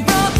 brought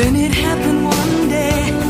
Then it happened one day.